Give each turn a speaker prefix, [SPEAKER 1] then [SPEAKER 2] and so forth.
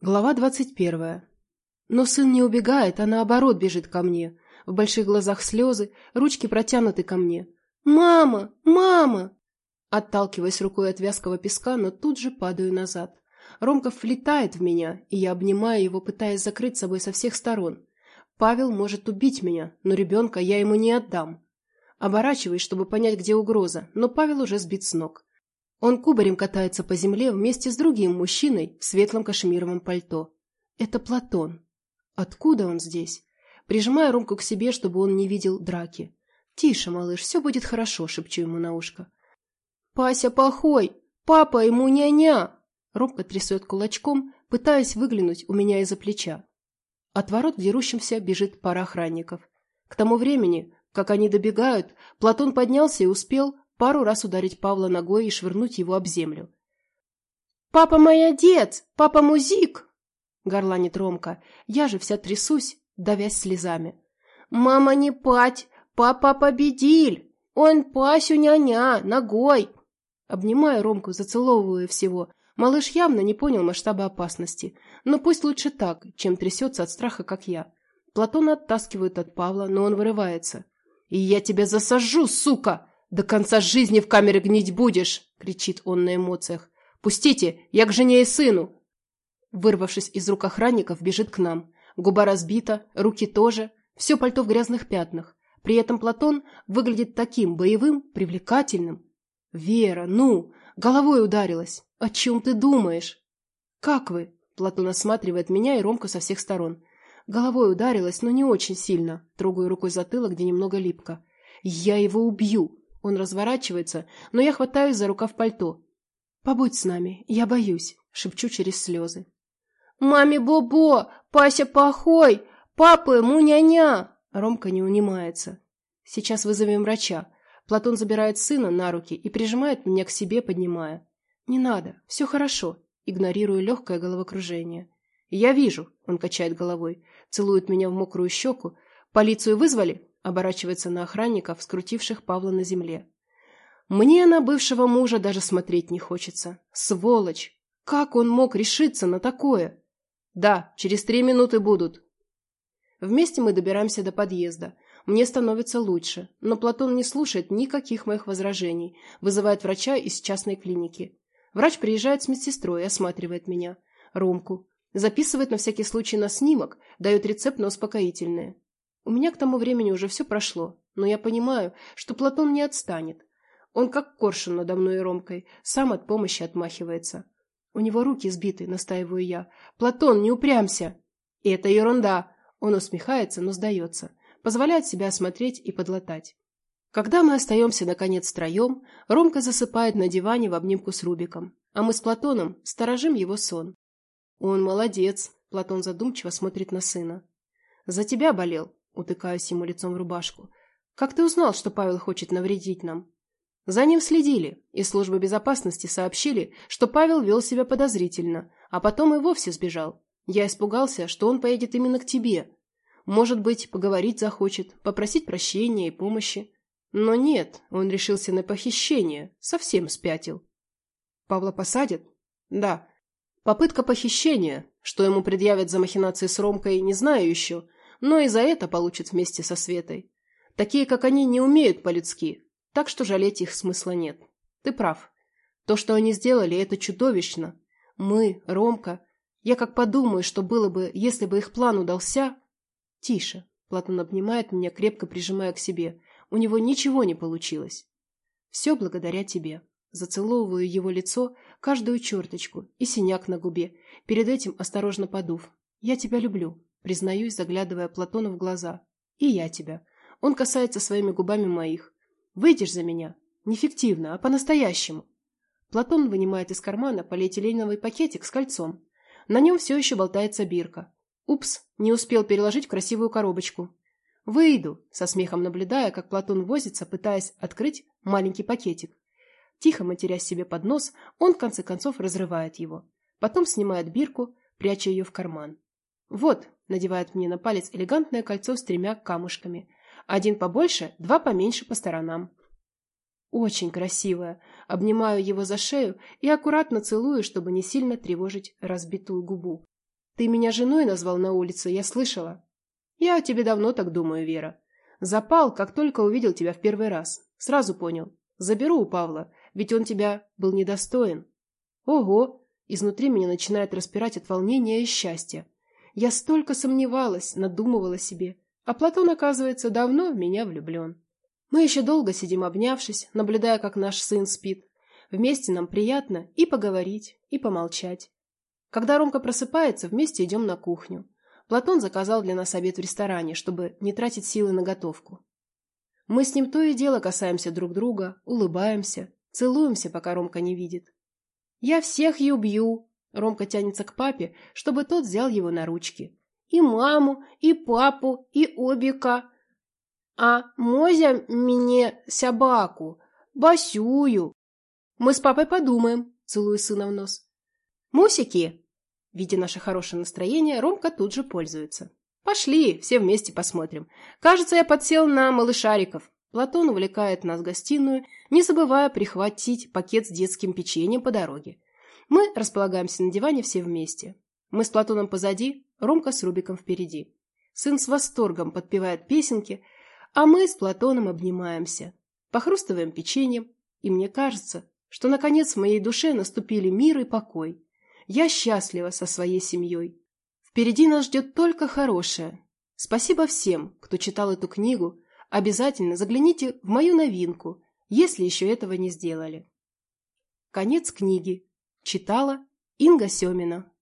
[SPEAKER 1] Глава двадцать первая. Но сын не убегает, а наоборот бежит ко мне. В больших глазах слезы, ручки протянуты ко мне. «Мама! Мама!» Отталкиваясь рукой от вязкого песка, но тут же падаю назад. Ромков влетает в меня, и я обнимаю его, пытаясь закрыть собой со всех сторон. Павел может убить меня, но ребенка я ему не отдам. Оборачиваюсь, чтобы понять, где угроза, но Павел уже сбит с ног. Он кубарем катается по земле вместе с другим мужчиной в светлом кашемировом пальто. Это Платон. Откуда он здесь? Прижимаю Ромку к себе, чтобы он не видел драки. «Тише, малыш, все будет хорошо», — шепчу ему на ушко. «Пася плохой! Папа ему ня-ня!» Ромка трясет кулачком, пытаясь выглянуть у меня из-за плеча. От ворот дерущимся бежит пара охранников. К тому времени, как они добегают, Платон поднялся и успел пару раз ударить Павла ногой и швырнуть его об землю. «Папа мой отец! Папа музик!» — горланит Ромка. Я же вся трясусь, давясь слезами. «Мама не пать! Папа победил! Он Пасю ня-ня, ногой!» Обнимаю Ромку, зацеловываю всего. Малыш явно не понял масштаба опасности. Но пусть лучше так, чем трясется от страха, как я. Платона оттаскивают от Павла, но он вырывается. «И я тебя засажу, сука!» «До конца жизни в камере гнить будешь!» — кричит он на эмоциях. «Пустите! Я к жене и сыну!» Вырвавшись из рук охранников, бежит к нам. Губа разбита, руки тоже, все пальто в грязных пятнах. При этом Платон выглядит таким боевым, привлекательным. «Вера, ну! Головой ударилась! О чем ты думаешь?» «Как вы?» — Платон осматривает меня и Ромку со всех сторон. Головой ударилась, но не очень сильно. Трогаю рукой затылок, где немного липко. «Я его убью!» Он разворачивается, но я хватаюсь за рукав пальто. «Побудь с нами, я боюсь», — шепчу через слезы. «Маме Бобо! Пася похой! Папа ему ня-ня!» Ромка не унимается. «Сейчас вызовем врача». Платон забирает сына на руки и прижимает меня к себе, поднимая. «Не надо, все хорошо», игнорирую легкое головокружение. «Я вижу», — он качает головой, целует меня в мокрую щеку. «Полицию вызвали?» Оборачивается на охранников, скрутивших Павла на земле. Мне на бывшего мужа даже смотреть не хочется. Сволочь! Как он мог решиться на такое? Да, через три минуты будут. Вместе мы добираемся до подъезда. Мне становится лучше, но Платон не слушает никаких моих возражений, вызывает врача из частной клиники. Врач приезжает с медсестрой и осматривает меня, Ромку, записывает на всякий случай на снимок, дает рецепт на успокоительное. У меня к тому времени уже все прошло, но я понимаю, что Платон не отстанет. Он как коршун надо мной и Ромкой, сам от помощи отмахивается. У него руки сбиты, настаиваю я. Платон, не упрямся! И это ерунда! Он усмехается, но сдается. Позволяет себя осмотреть и подлатать. Когда мы остаемся, наконец, втроем, Ромка засыпает на диване в обнимку с Рубиком, а мы с Платоном сторожим его сон. Он молодец, Платон задумчиво смотрит на сына. За тебя болел, Утыкаюсь ему лицом в рубашку. «Как ты узнал, что Павел хочет навредить нам?» За ним следили, и службы безопасности сообщили, что Павел вел себя подозрительно, а потом и вовсе сбежал. Я испугался, что он поедет именно к тебе. Может быть, поговорить захочет, попросить прощения и помощи. Но нет, он решился на похищение, совсем спятил. Павла посадят? Да. Попытка похищения, что ему предъявят за махинации с Ромкой, не знаю еще, но и за это получит вместе со Светой. Такие, как они, не умеют по-людски, так что жалеть их смысла нет. Ты прав. То, что они сделали, это чудовищно. Мы, Ромка, я как подумаю, что было бы, если бы их план удался... Тише. Платон обнимает меня, крепко прижимая к себе. У него ничего не получилось. Все благодаря тебе. Зацеловываю его лицо, каждую черточку и синяк на губе, перед этим осторожно подув. Я тебя люблю. Признаюсь, заглядывая Платону в глаза. И я тебя. Он касается своими губами моих. Выйдешь за меня? Не фиктивно, а по-настоящему. Платон вынимает из кармана полиэтиленовый пакетик с кольцом. На нем все еще болтается бирка. Упс, не успел переложить в красивую коробочку. Выйду, со смехом наблюдая, как Платон возится, пытаясь открыть маленький пакетик. Тихо матерясь себе под нос, он в конце концов разрывает его. Потом снимает бирку, пряча ее в карман. «Вот», — надевает мне на палец элегантное кольцо с тремя камушками. Один побольше, два поменьше по сторонам. Очень красивое. Обнимаю его за шею и аккуратно целую, чтобы не сильно тревожить разбитую губу. Ты меня женой назвал на улице, я слышала. Я о тебе давно так думаю, Вера. Запал, как только увидел тебя в первый раз. Сразу понял. Заберу у Павла, ведь он тебя был недостоин. Ого! Изнутри меня начинает распирать от волнения и счастья. Я столько сомневалась, надумывала себе. А Платон, оказывается, давно в меня влюблен. Мы еще долго сидим обнявшись, наблюдая, как наш сын спит. Вместе нам приятно и поговорить, и помолчать. Когда Ромка просыпается, вместе идем на кухню. Платон заказал для нас обед в ресторане, чтобы не тратить силы на готовку. Мы с ним то и дело касаемся друг друга, улыбаемся, целуемся, пока Ромка не видит. «Я всех ее бью!» Ромка тянется к папе, чтобы тот взял его на ручки. «И маму, и папу, и обика!» «А мозя мне собаку, басюю!» «Мы с папой подумаем», — целую сына в нос. «Мусики!» Видя наше хорошее настроение, Ромка тут же пользуется. «Пошли, все вместе посмотрим. Кажется, я подсел на малышариков». Платон увлекает нас в гостиную, не забывая прихватить пакет с детским печеньем по дороге. Мы располагаемся на диване все вместе. Мы с Платоном позади, Ромка с Рубиком впереди. Сын с восторгом подпевает песенки, а мы с Платоном обнимаемся, похрустываем печеньем, и мне кажется, что, наконец, в моей душе наступили мир и покой. Я счастлива со своей семьей. Впереди нас ждет только хорошее. Спасибо всем, кто читал эту книгу. Обязательно загляните в мою новинку, если еще этого не сделали. Конец книги. Читала Инга Семина.